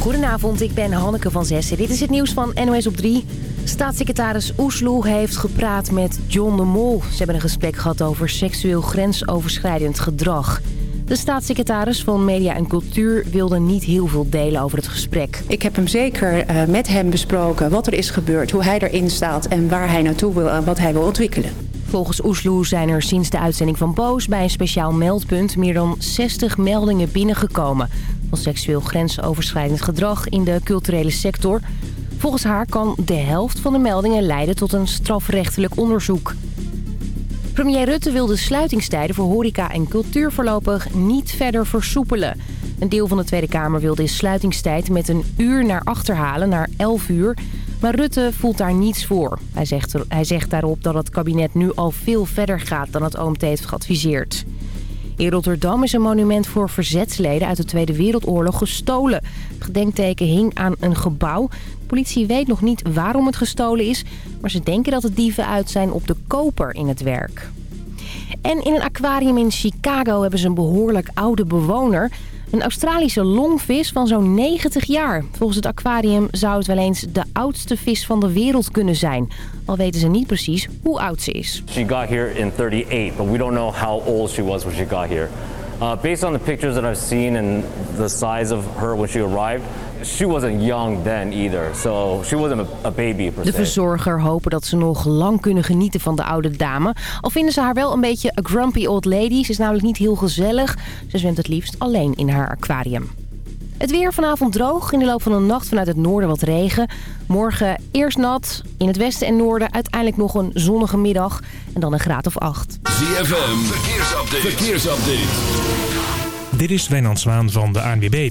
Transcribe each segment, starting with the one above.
Goedenavond, ik ben Hanneke van Zessen. Dit is het nieuws van NOS op 3. Staatssecretaris Oesloe heeft gepraat met John de Mol. Ze hebben een gesprek gehad over seksueel grensoverschrijdend gedrag. De staatssecretaris van Media en Cultuur wilde niet heel veel delen over het gesprek. Ik heb hem zeker uh, met hem besproken wat er is gebeurd, hoe hij erin staat en waar hij naartoe wil en wat hij wil ontwikkelen. Volgens Oesloe zijn er sinds de uitzending van Boos bij een speciaal meldpunt meer dan 60 meldingen binnengekomen van seksueel grensoverschrijdend gedrag in de culturele sector. Volgens haar kan de helft van de meldingen leiden tot een strafrechtelijk onderzoek. Premier Rutte wil de sluitingstijden voor horeca en cultuur voorlopig niet verder versoepelen. Een deel van de Tweede Kamer wil de sluitingstijd met een uur naar achter halen, naar 11 uur. Maar Rutte voelt daar niets voor. Hij zegt, hij zegt daarop dat het kabinet nu al veel verder gaat dan het OMT heeft geadviseerd. In Rotterdam is een monument voor verzetsleden uit de Tweede Wereldoorlog gestolen. Het gedenkteken hing aan een gebouw. De politie weet nog niet waarom het gestolen is... maar ze denken dat het dieven uit zijn op de koper in het werk. En in een aquarium in Chicago hebben ze een behoorlijk oude bewoner... Een Australische longvis van zo'n 90 jaar. Volgens het aquarium zou het wel eens de oudste vis van de wereld kunnen zijn. Al weten ze niet precies hoe oud ze is. She got here in 38, but we don't know how old she was when she got here. Uh, based on the pictures that I've seen and the size of her when she arrived, she wasn't young then either. So she wasn't a baby per De verzorger hopen dat ze nog lang kunnen genieten van de oude dame. Al vinden ze haar wel een beetje a grumpy old lady. Ze is namelijk niet heel gezellig. Ze zwemt het liefst alleen in haar aquarium. Het weer vanavond droog. In de loop van de nacht vanuit het noorden wat regen. Morgen eerst nat. In het westen en noorden uiteindelijk nog een zonnige middag. En dan een graad of acht. ZFM, verkeersupdate. verkeersupdate. Dit is Wijnand Zwaan van de ANWB.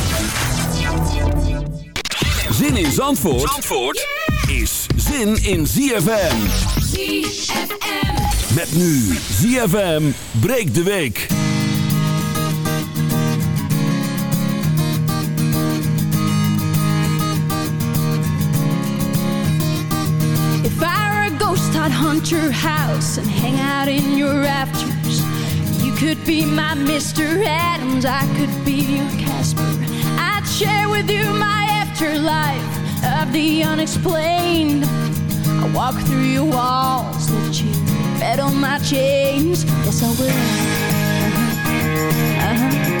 Zin in Zandvoort, Zandvoort is zin in ZFM. ZFM. Met nu ZFM breekt de week. If I were a ghost, I'd hunt your house and hang out in your rafters. You could be my Mr. Adams, I could be your Casper. I'd share with you my afterlife of the unexplained. I walk through your walls, let you bet on my chains. Yes, I will. Uh-huh. Uh-huh.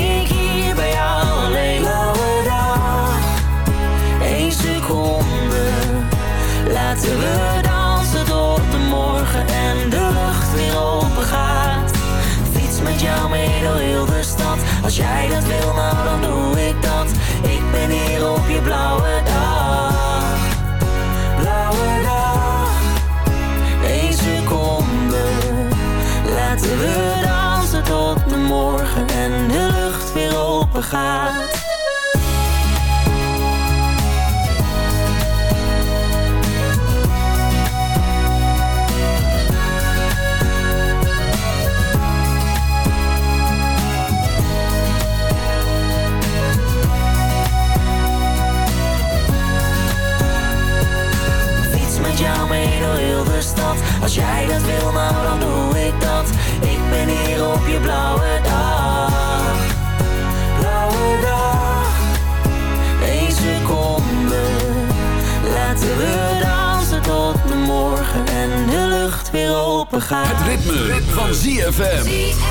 gaat. Gaat. Het ritme, van ZFM.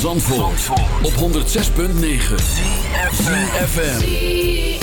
Zandvoort, op 106.9 ZFM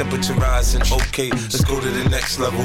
Temperature rising, okay, let's go to the next level.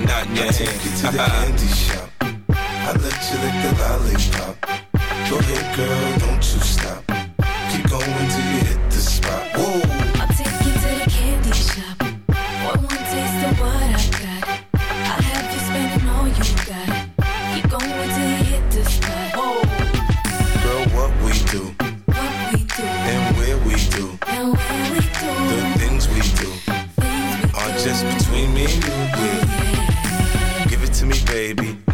not in your I take you to the candy shop. I let you lick the lollipop. Go ahead, girl, don't you stop. Keep going till you hit the spot. Whoa.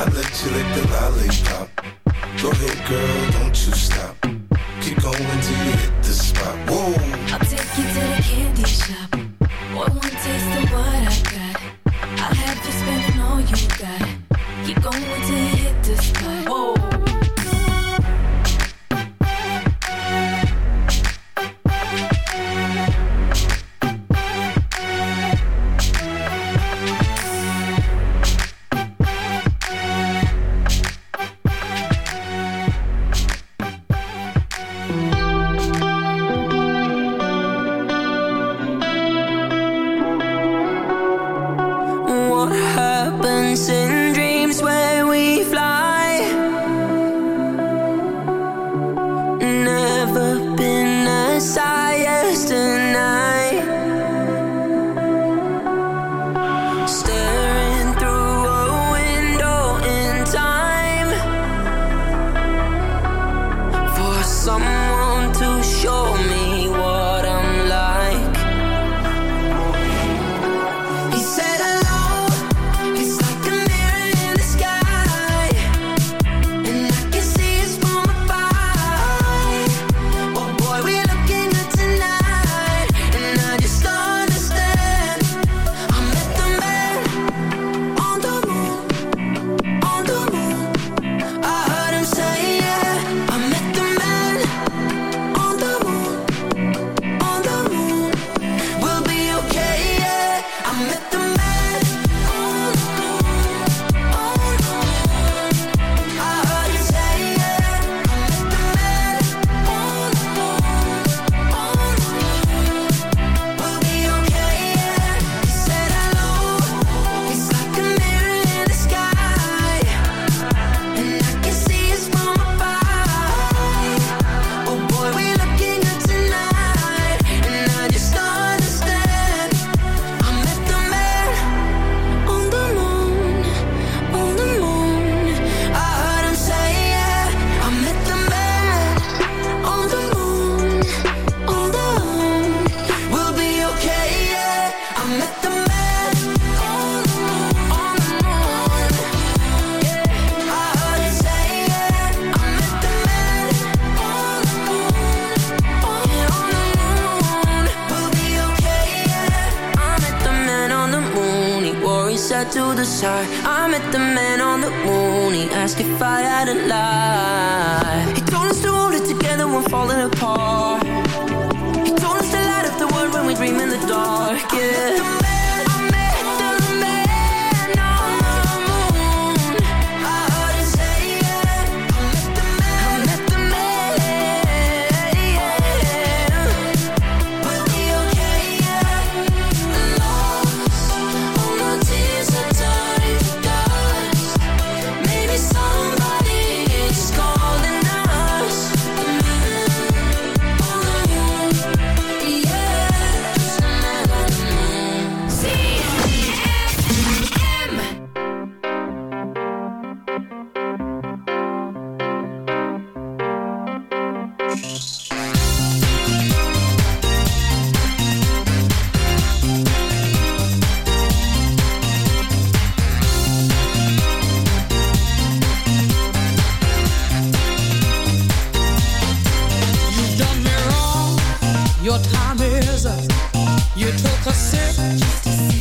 I let you lick the lollipop. Go ahead, girl,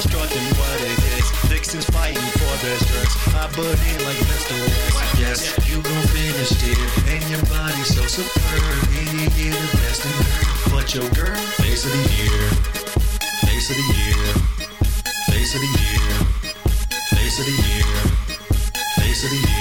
Strutting what it is. Vixens fighting for their skirts. I in like Mr. West. Yes, you gon' finish it. And your body so superb. You get the best in her. But your girl, face of the year. Face of the year. Face of the year. Face of the year. Face of the year.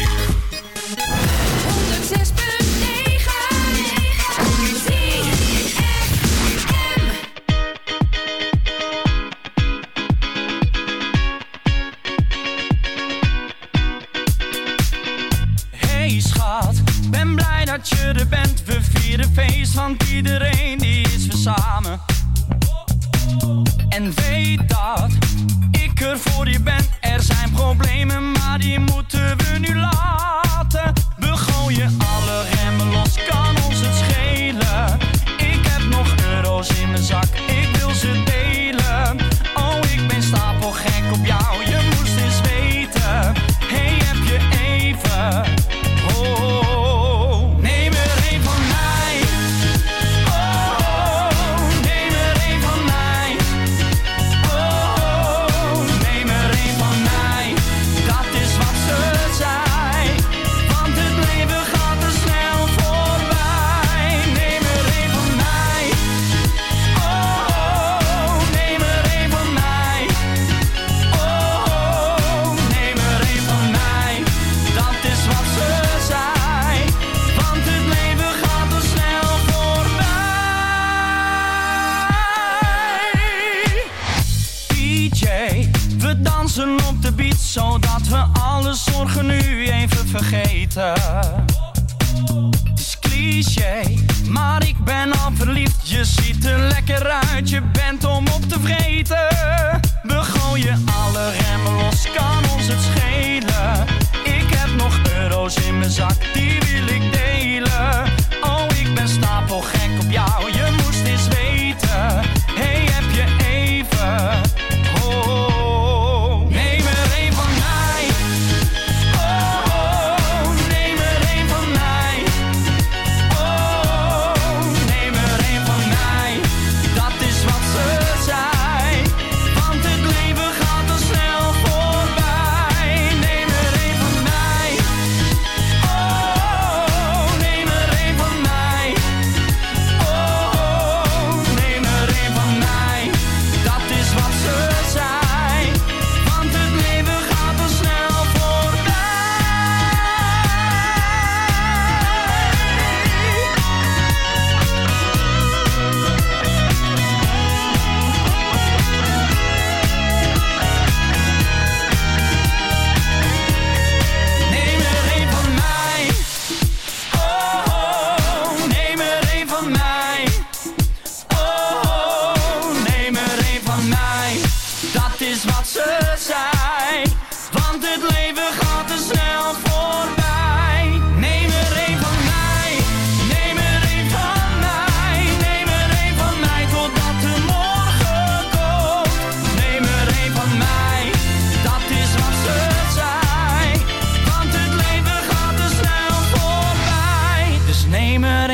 Dansen op de beat zodat we alle zorgen nu even vergeten. Het is cliché, maar ik ben al verliefd. Je ziet er lekker uit, je bent om op te vreten. We gooien alle remmen los, kan ons het schelen. Ik heb nog euro's in mijn zak,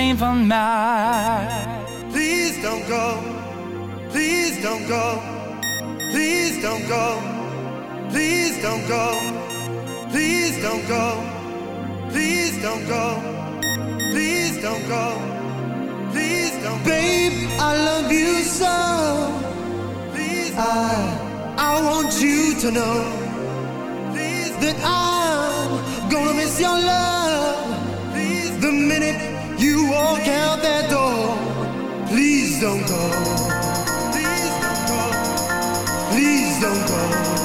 zijn van mij. Please don't go, please don't go, please don't go, please don't go, please don't go, please don't go, please don't go, please don't go. Babe, I love you so. Please I, I want you to know that I'm gonna miss your love the minute you walk out that door, please don't go. Please don't go. Please don't go.